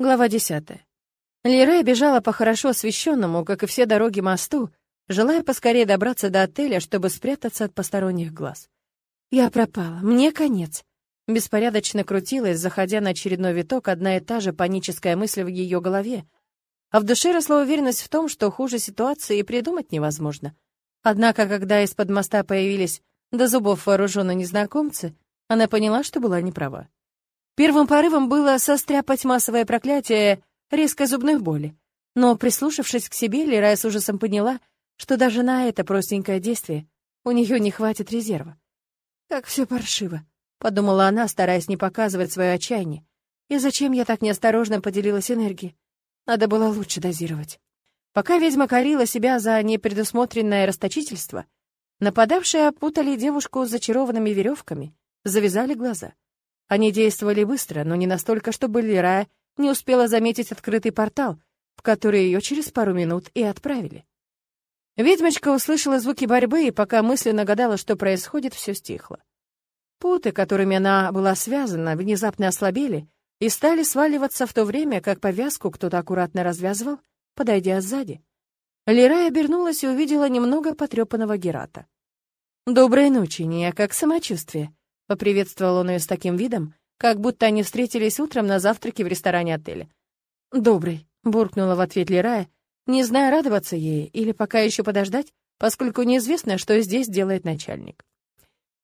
Глава 10. Лирая бежала по хорошо освещенному, как и все дороги, мосту, желая поскорее добраться до отеля, чтобы спрятаться от посторонних глаз. «Я пропала. Мне конец». Беспорядочно крутилась, заходя на очередной виток, одна и та же паническая мысль в ее голове. А в душе росла уверенность в том, что хуже ситуации и придумать невозможно. Однако, когда из-под моста появились до зубов вооруженные незнакомцы, она поняла, что была неправа. Первым порывом было состряпать массовое проклятие резкой зубной боли. Но, прислушавшись к себе, Лерая с ужасом поняла, что даже на это простенькое действие у нее не хватит резерва. «Как все паршиво», — подумала она, стараясь не показывать свое отчаяние. «И зачем я так неосторожно поделилась энергией? Надо было лучше дозировать». Пока ведьма корила себя за непредусмотренное расточительство, нападавшие опутали девушку зачарованными веревками, завязали глаза. Они действовали быстро, но не настолько, чтобы Лирая не успела заметить открытый портал, в который ее через пару минут и отправили. Ведьмочка услышала звуки борьбы, и пока мысленно гадала, что происходит, все стихло. Путы, которыми она была связана, внезапно ослабели и стали сваливаться в то время, как повязку кто-то аккуратно развязывал, подойдя сзади. Лирая обернулась и увидела немного потрепанного Герата. «Доброй ночи, не как самочувствие?» Поприветствовал он ее с таким видом, как будто они встретились утром на завтраке в ресторане отеля. «Добрый», — буркнула в ответ Лерая, не зная, радоваться ей или пока еще подождать, поскольку неизвестно, что здесь делает начальник.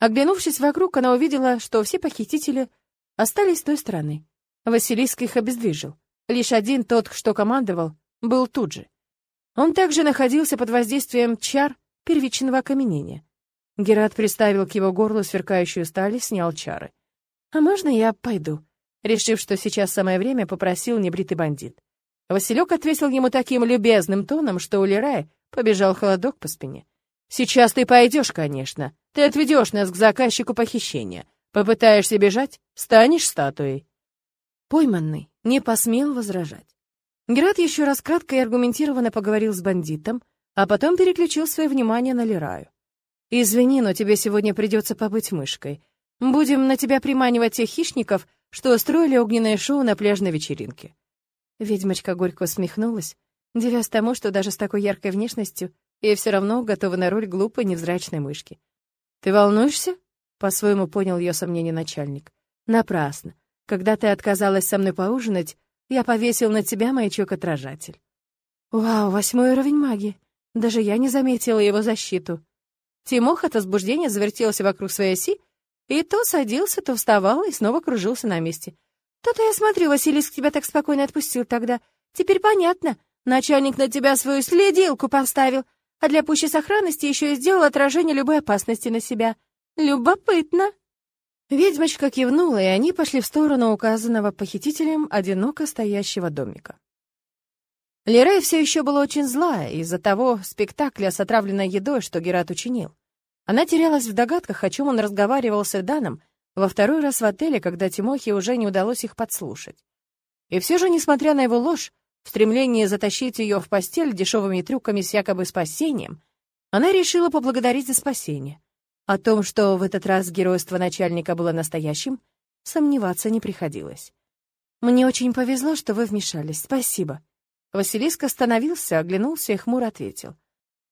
Оглянувшись вокруг, она увидела, что все похитители остались с той стороны. Василиск их обездвижил. Лишь один, тот, что командовал, был тут же. Он также находился под воздействием чар первичного окаменения. Герат приставил к его горлу сверкающую сталь и снял чары. «А можно я пойду?» Решив, что сейчас самое время, попросил небритый бандит. Василек ответил ему таким любезным тоном, что у Лерая побежал холодок по спине. «Сейчас ты пойдешь, конечно. Ты отведешь нас к заказчику похищения. Попытаешься бежать — станешь статуей». Пойманный не посмел возражать. Герат еще раз кратко и аргументированно поговорил с бандитом, а потом переключил свое внимание на Лераю. «Извини, но тебе сегодня придется побыть мышкой. Будем на тебя приманивать тех хищников, что устроили огненное шоу на пляжной вечеринке». Ведьмочка горько усмехнулась, девясь тому, что даже с такой яркой внешностью ей все равно готова на роль глупой невзрачной мышки. «Ты волнуешься?» — по-своему понял ее сомнение начальник. «Напрасно. Когда ты отказалась со мной поужинать, я повесил на тебя маячок-отражатель». «Вау, восьмой уровень магии. Даже я не заметила его защиту». Тимох от возбуждения завертелся вокруг своей оси, и то садился, то вставал и снова кружился на месте. «То-то я смотрю, Василиск тебя так спокойно отпустил тогда. Теперь понятно. Начальник на тебя свою следилку поставил, а для пущей сохранности еще и сделал отражение любой опасности на себя. Любопытно!» Ведьмочка кивнула, и они пошли в сторону указанного похитителем одиноко стоящего домика. Лерей все еще была очень злая из-за того спектакля с отравленной едой, что Герат учинил. Она терялась в догадках, о чем он разговаривал с Эданом во второй раз в отеле, когда Тимохе уже не удалось их подслушать. И все же, несмотря на его ложь, в стремлении затащить ее в постель дешевыми трюками с якобы спасением, она решила поблагодарить за спасение. О том, что в этот раз геройство начальника было настоящим, сомневаться не приходилось. «Мне очень повезло, что вы вмешались. Спасибо», Василиск остановился, оглянулся и хмуро ответил.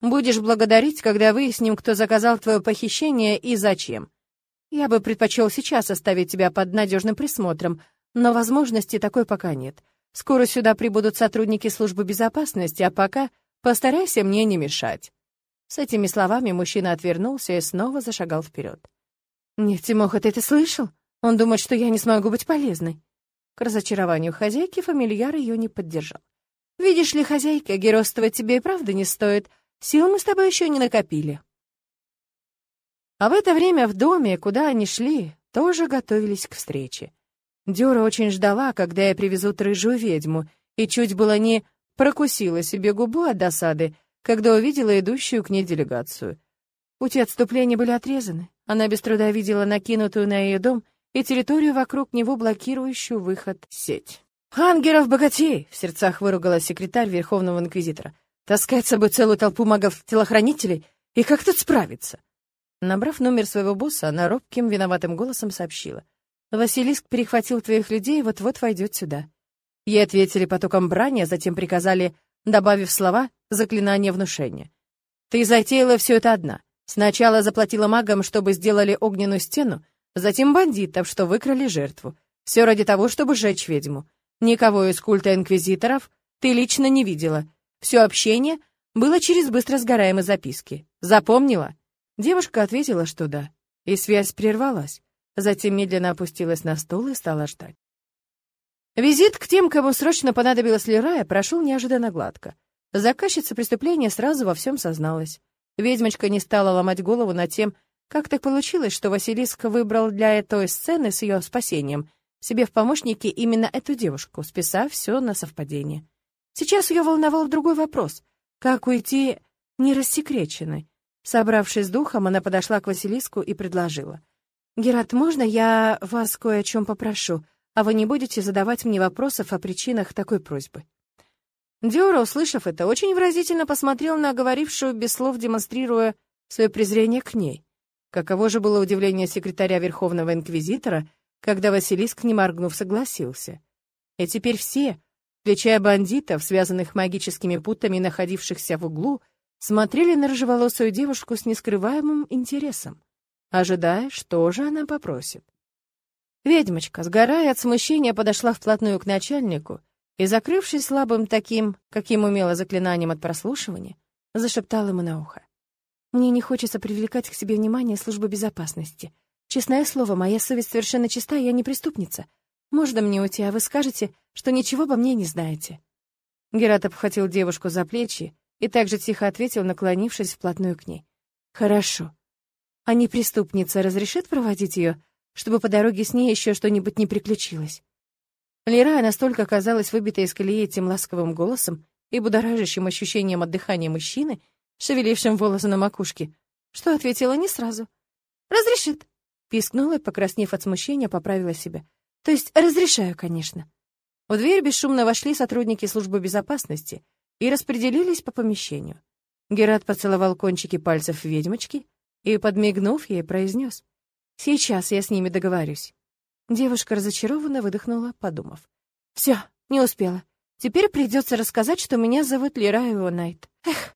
«Будешь благодарить, когда выясним, кто заказал твое похищение и зачем. Я бы предпочел сейчас оставить тебя под надежным присмотром, но возможности такой пока нет. Скоро сюда прибудут сотрудники службы безопасности, а пока постарайся мне не мешать». С этими словами мужчина отвернулся и снова зашагал вперед. «Нет, Тимоха, ты это слышал? Он думает, что я не смогу быть полезной». К разочарованию хозяйки фамильяр ее не поддержал. Видишь ли, хозяйка, геройствовать тебе и правда не стоит. Сил мы с тобой еще не накопили. А в это время в доме, куда они шли, тоже готовились к встрече. Дюра очень ждала, когда я привезут рыжую ведьму, и чуть было не прокусила себе губу от досады, когда увидела идущую к ней делегацию. Пути отступления были отрезаны. Она без труда видела накинутую на ее дом и территорию вокруг него блокирующую выход сеть. «Ангеров богатей!» — в сердцах выругалась секретарь Верховного Инквизитора. «Таскать с собой целую толпу магов-телохранителей? И как тут справиться?» Набрав номер своего босса, она робким, виноватым голосом сообщила. «Василиск перехватил твоих людей и вот-вот войдет сюда». Ей ответили потоком брани, а затем приказали, добавив слова, заклинание внушения. «Ты затеяла все это одна. Сначала заплатила магам, чтобы сделали огненную стену, затем бандитов, что выкрали жертву. Все ради того, чтобы сжечь ведьму. Никого из культа инквизиторов ты лично не видела. Все общение было через быстро сгораемые записки. Запомнила?» Девушка ответила, что да. И связь прервалась. Затем медленно опустилась на стул и стала ждать. Визит к тем, кому срочно понадобилась Лерая, прошел неожиданно гладко. Заказчица преступления сразу во всем созналась. Ведьмочка не стала ломать голову над тем, как так получилось, что Василиск выбрал для этой сцены с ее спасением себе в помощники именно эту девушку, списав все на совпадение. Сейчас ее волновал другой вопрос — как уйти нерассекреченной? Собравшись с духом, она подошла к Василиску и предложила. «Герат, можно я вас кое о чем попрошу, а вы не будете задавать мне вопросов о причинах такой просьбы?» Диора, услышав это, очень выразительно посмотрел на говорившую, без слов демонстрируя свое презрение к ней. Каково же было удивление секретаря Верховного Инквизитора, когда Василиск, не моргнув, согласился. И теперь все, включая бандитов, связанных магическими путами, находившихся в углу, смотрели на рыжеволосую девушку с нескрываемым интересом, ожидая, что же она попросит. Ведьмочка, сгорая от смущения, подошла вплотную к начальнику и, закрывшись слабым таким, каким умела заклинанием от прослушивания, зашептал ему на ухо. «Мне не хочется привлекать к себе внимание службы безопасности. Честное слово, моя совесть совершенно чиста, я не преступница. Можно мне уйти, а вы скажете, что ничего обо мне не знаете». Герат обхватил девушку за плечи и также тихо ответил, наклонившись вплотную к ней. «Хорошо. А не преступница разрешит проводить ее, чтобы по дороге с ней еще что-нибудь не приключилось?» Лера настолько оказалась выбитой из колеи этим ласковым голосом и будоражащим ощущением от дыхания мужчины, шевелившим волосы на макушке, что ответила не сразу. «Разрешит», — пискнула и, покраснев от смущения, поправила себя. «То есть разрешаю, конечно». В дверь бесшумно вошли сотрудники службы безопасности и распределились по помещению. Герат поцеловал кончики пальцев ведьмочки и, подмигнув ей, произнес. «Сейчас я с ними договорюсь». Девушка разочарованно выдохнула, подумав. «Все, не успела. Теперь придется рассказать, что меня зовут Лира Найт. Эх,